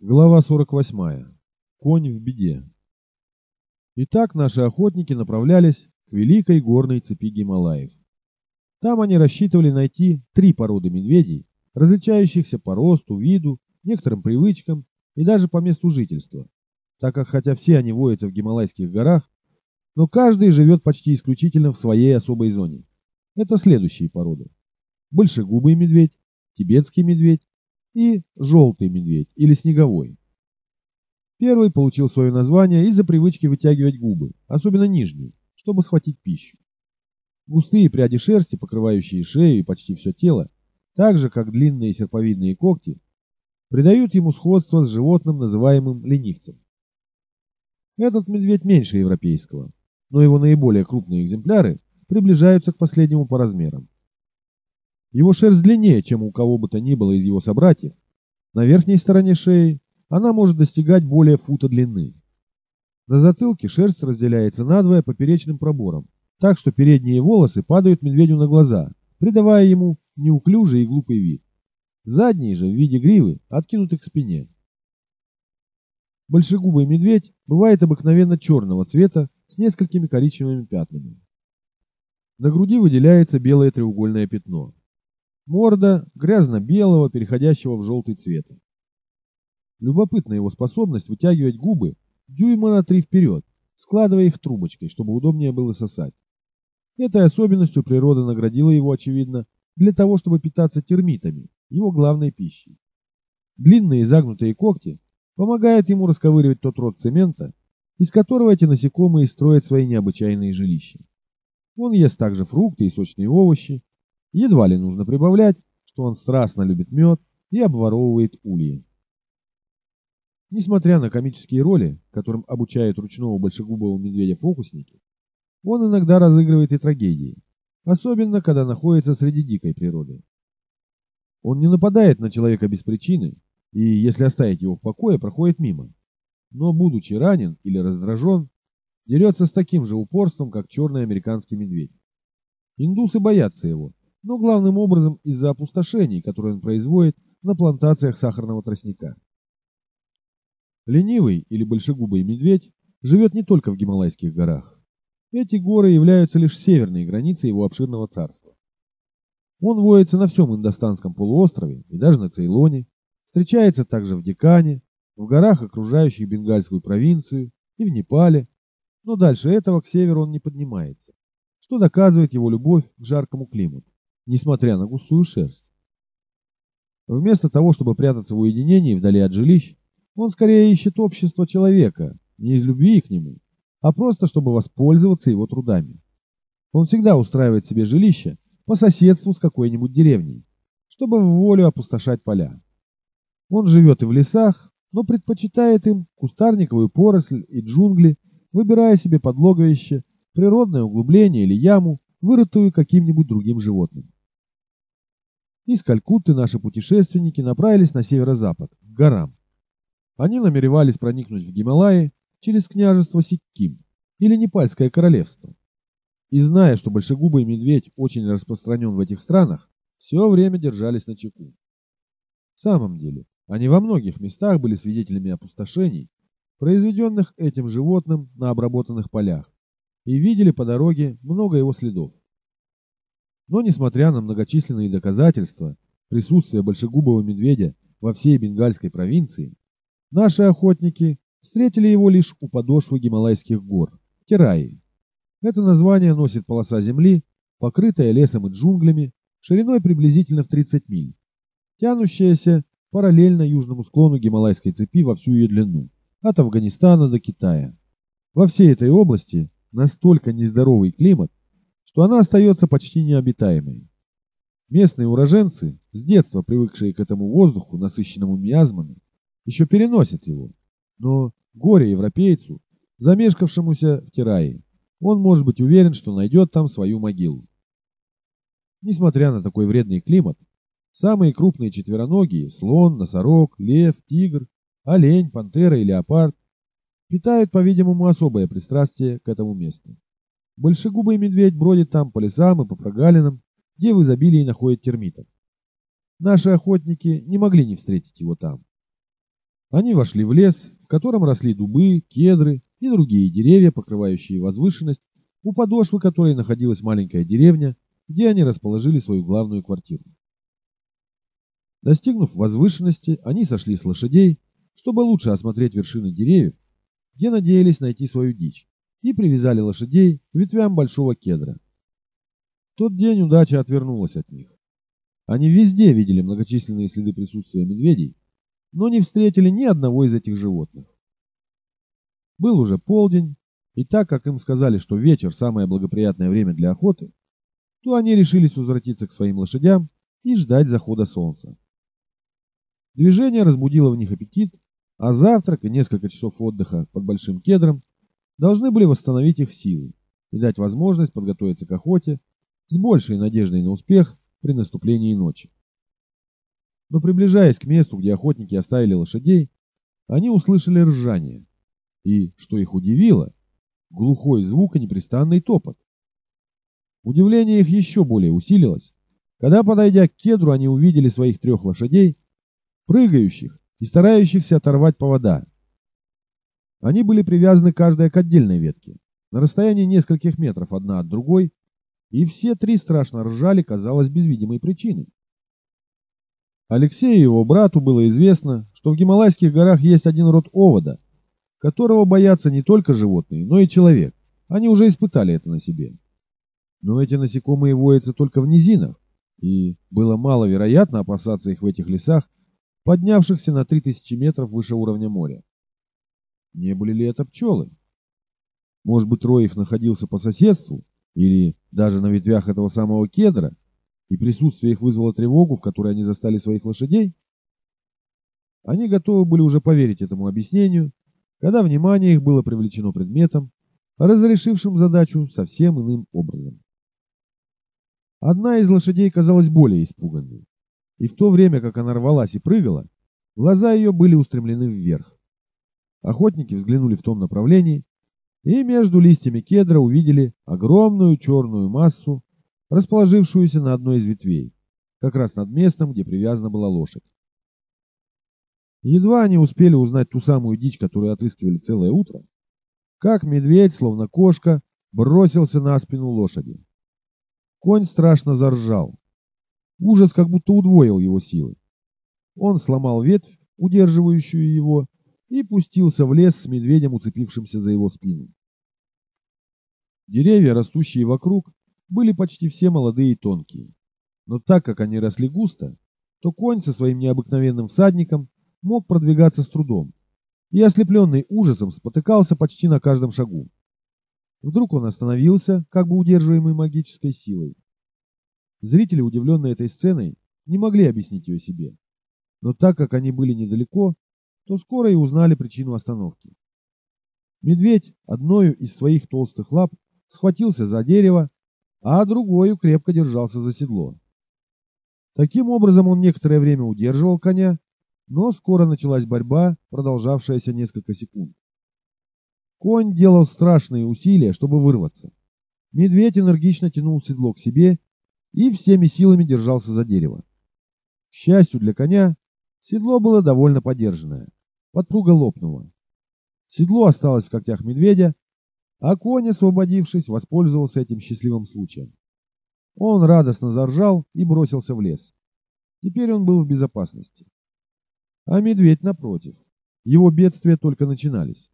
Глава 48. Конь в беде. Итак, наши охотники направлялись к великой горной цепи Гималаев. Там они рассчитывали найти три породы медведей, различающихся по росту, виду, некоторым привычкам и даже по месту жительства, так как хотя все они водятся в Гималайских горах, но каждый живет почти исключительно в своей особой зоне. Это следующие породы. Большегубый медведь, тибетский медведь, и желтый медведь или снеговой. Первый получил свое название из-за привычки вытягивать губы, особенно нижние, чтобы схватить пищу. Густые пряди шерсти, покрывающие шею и почти все тело, так же, как длинные серповидные когти, придают ему сходство с животным, называемым ленивцем. Этот медведь меньше европейского, но его наиболее крупные экземпляры приближаются к последнему по размерам. Его шерсть длиннее, чем у кого бы то ни было из его собратьев. На верхней стороне шеи она может достигать более фута длины. На затылке шерсть разделяется надвое поперечным пробором, так что передние волосы падают медведю на глаза, придавая ему неуклюжий и глупый вид. Задние же в виде гривы откинуты к спине. Большегубый медведь бывает обыкновенно черного цвета с несколькими коричневыми пятнами. На груди выделяется белое треугольное пятно. Морда грязно-белого, переходящего в желтый цвет. Любопытна его способность вытягивать губы дюйма на три вперед, складывая их трубочкой, чтобы удобнее было сосать. Этой особенностью природа наградила его, очевидно, для того, чтобы питаться термитами, его главной пищей. Длинные загнутые когти помогают ему расковыривать тот род цемента, из которого эти насекомые строят свои необычайные жилища. Он ест также фрукты и сочные овощи, Едва ли нужно прибавлять, что он страстно любит мед и обворовывает ульи. Несмотря на комические роли, которым обучают ручного большегубого медведя фокусники, он иногда разыгрывает и трагедии, особенно когда находится среди дикой природы. Он не нападает на человека без причины, и если оставить его в покое, проходит мимо. Но, будучи ранен или раздражен, дерется с таким же упорством, как черный американский медведь. Индусы боятся его, но главным образом из-за опустошений, которые он производит на плантациях сахарного тростника. Ленивый или большегубый медведь живет не только в Гималайских горах. Эти горы являются лишь северной границей его обширного царства. Он водится на всем Индостанском полуострове и даже на Цейлоне, встречается также в Декане, в горах, окружающих Бенгальскую провинцию, и в Непале, но дальше этого к северу он не поднимается, что доказывает его любовь к жаркому климату несмотря на густую шерсть. Вместо того, чтобы прятаться в уединении вдали от жилищ, он скорее ищет общество человека, не из любви к нему, а просто чтобы воспользоваться его трудами. Он всегда устраивает себе жилище по соседству с какой-нибудь деревней, чтобы в волю опустошать поля. Он живет и в лесах, но предпочитает им кустарниковую поросль и джунгли, выбирая себе подлоговище, природное углубление или яму, вырытую каким-нибудь другим животным. Из Калькутты наши путешественники направились на северо-запад, к горам. Они намеревались проникнуть в Гималаи через княжество Сикким или Непальское королевство. И зная, что большегубый медведь очень распространен в этих странах, все время держались на чеку. В самом деле, они во многих местах были свидетелями опустошений, произведенных этим животным на обработанных полях, и видели по дороге много его следов. Но, несмотря на многочисленные доказательства присутствия большегубого медведя во всей Бенгальской провинции, наши охотники встретили его лишь у подошвы Гималайских гор, Тераи. Это название носит полоса земли, покрытая лесом и джунглями, шириной приблизительно в 30 миль, тянущаяся параллельно южному склону Гималайской цепи во всю ее длину, от Афганистана до Китая. Во всей этой области настолько нездоровый климат, что она остается почти необитаемой. Местные уроженцы, с детства привыкшие к этому воздуху, насыщенному миазмами, еще переносят его. Но горе европейцу, замешкавшемуся в Тирае, он может быть уверен, что найдет там свою могилу. Несмотря на такой вредный климат, самые крупные четвероногие – слон, носорог, лев, тигр, олень, пантера и леопард – питают, по-видимому, особое пристрастие к этому месту. Большегубый медведь бродит там по лесам и по прогалинам, где в изобилии находят термитов. Наши охотники не могли не встретить его там. Они вошли в лес, в котором росли дубы, кедры и другие деревья, покрывающие возвышенность, у подошвы которой находилась маленькая деревня, где они расположили свою главную квартиру. Достигнув возвышенности, они сошли с лошадей, чтобы лучше осмотреть вершины деревьев, где надеялись найти свою дичь, и привязали лошадей к ветвям большого кедра. В тот день удача отвернулась от них. Они везде видели многочисленные следы присутствия медведей, но не встретили ни одного из этих животных. Был уже полдень, и так как им сказали, что вечер – самое благоприятное время для охоты, то они решились возвратиться к своим лошадям и ждать захода солнца. Движение разбудило в них аппетит, а завтрак и несколько часов отдыха под большим кедром должны были восстановить их силы и дать возможность подготовиться к охоте с большей надеждой на успех при наступлении ночи. Но приближаясь к месту, где охотники оставили лошадей, они услышали ржание. И, что их удивило, глухой звук и непрестанный топот. Удивление их еще более усилилось, когда, подойдя к кедру, они увидели своих трех лошадей, прыгающих и старающихся оторвать повода. Они были привязаны каждая к отдельной ветке, на расстоянии нескольких метров одна от другой, и все три страшно ржали, казалось, без видимой причины. Алексею и его брату было известно, что в Гималайских горах есть один род овода, которого боятся не только животные, но и человек. Они уже испытали это на себе. Но эти насекомые воятся только в низинах, и было маловероятно опасаться их в этих лесах, поднявшихся на 3000 метров выше уровня моря. Не были ли это пчелы? Может быть, рой их находился по соседству, или даже на ветвях этого самого кедра, и присутствие их вызвало тревогу, в которой они застали своих лошадей? Они готовы были уже поверить этому объяснению, когда внимание их было привлечено предметом, разрешившим задачу совсем иным образом. Одна из лошадей казалась более испуганной, и в то время, как она рвалась и прыгала, глаза ее были устремлены вверх. Охотники взглянули в том направлении, и между листьями кедра увидели огромную черную массу, расположившуюся на одной из ветвей, как раз над местом, где привязана была лошадь. Едва они успели узнать ту самую дичь, которую отыскивали целое утро, как медведь, словно кошка, бросился на спину лошади. Конь страшно заржал. Ужас как будто удвоил его силы. Он сломал ветвь, удерживающую его, и пустился в лес с медведем, уцепившимся за его спину. Деревья, растущие вокруг, были почти все молодые и тонкие. Но так как они росли густо, то конь со своим необыкновенным всадником мог продвигаться с трудом, и ослепленный ужасом спотыкался почти на каждом шагу. Вдруг он остановился, как бы удерживаемый магической силой. Зрители, удивленные этой сценой, не могли объяснить ее себе. Но так как они были недалеко, то скоро и узнали причину остановки. Медведь одною из своих толстых лап схватился за дерево, а другою крепко держался за седло. Таким образом он некоторое время удерживал коня, но скоро началась борьба, продолжавшаяся несколько секунд. Конь делал страшные усилия, чтобы вырваться. Медведь энергично тянул седло к себе и всеми силами держался за дерево. К счастью для коня, седло было довольно подержанное. Подпруга лопнула. Седло осталось в когтях медведя, а конь, освободившись, воспользовался этим счастливым случаем. Он радостно заржал и бросился в лес. Теперь он был в безопасности. А медведь, напротив, его бедствия только начинались.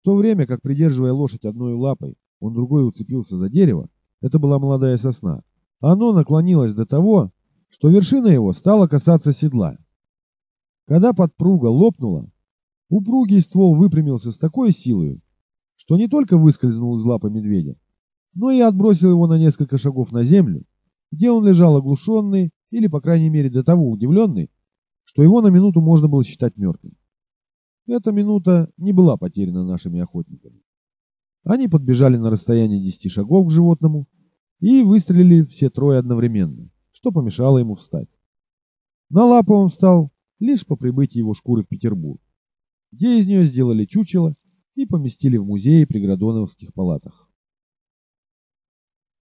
В то время, как, придерживая лошадь одной лапой, он другой уцепился за дерево, это была молодая сосна, оно наклонилось до того, что вершина его стала касаться седла. Когда подпруга лопнула, упругий ствол выпрямился с такой силой, что не только выскользнул из лапы медведя, но и отбросил его на несколько шагов на землю, где он лежал оглушенный или, по крайней мере, до того удивленный, что его на минуту можно было считать мертвым. Эта минута не была потеряна нашими охотниками. Они подбежали на расстояние десяти шагов к животному и выстрелили все трое одновременно, что помешало ему встать. На лапы он встал лишь по прибытии его шкуры в Петербург, где из нее сделали чучело и поместили в музее при Градоновских палатах.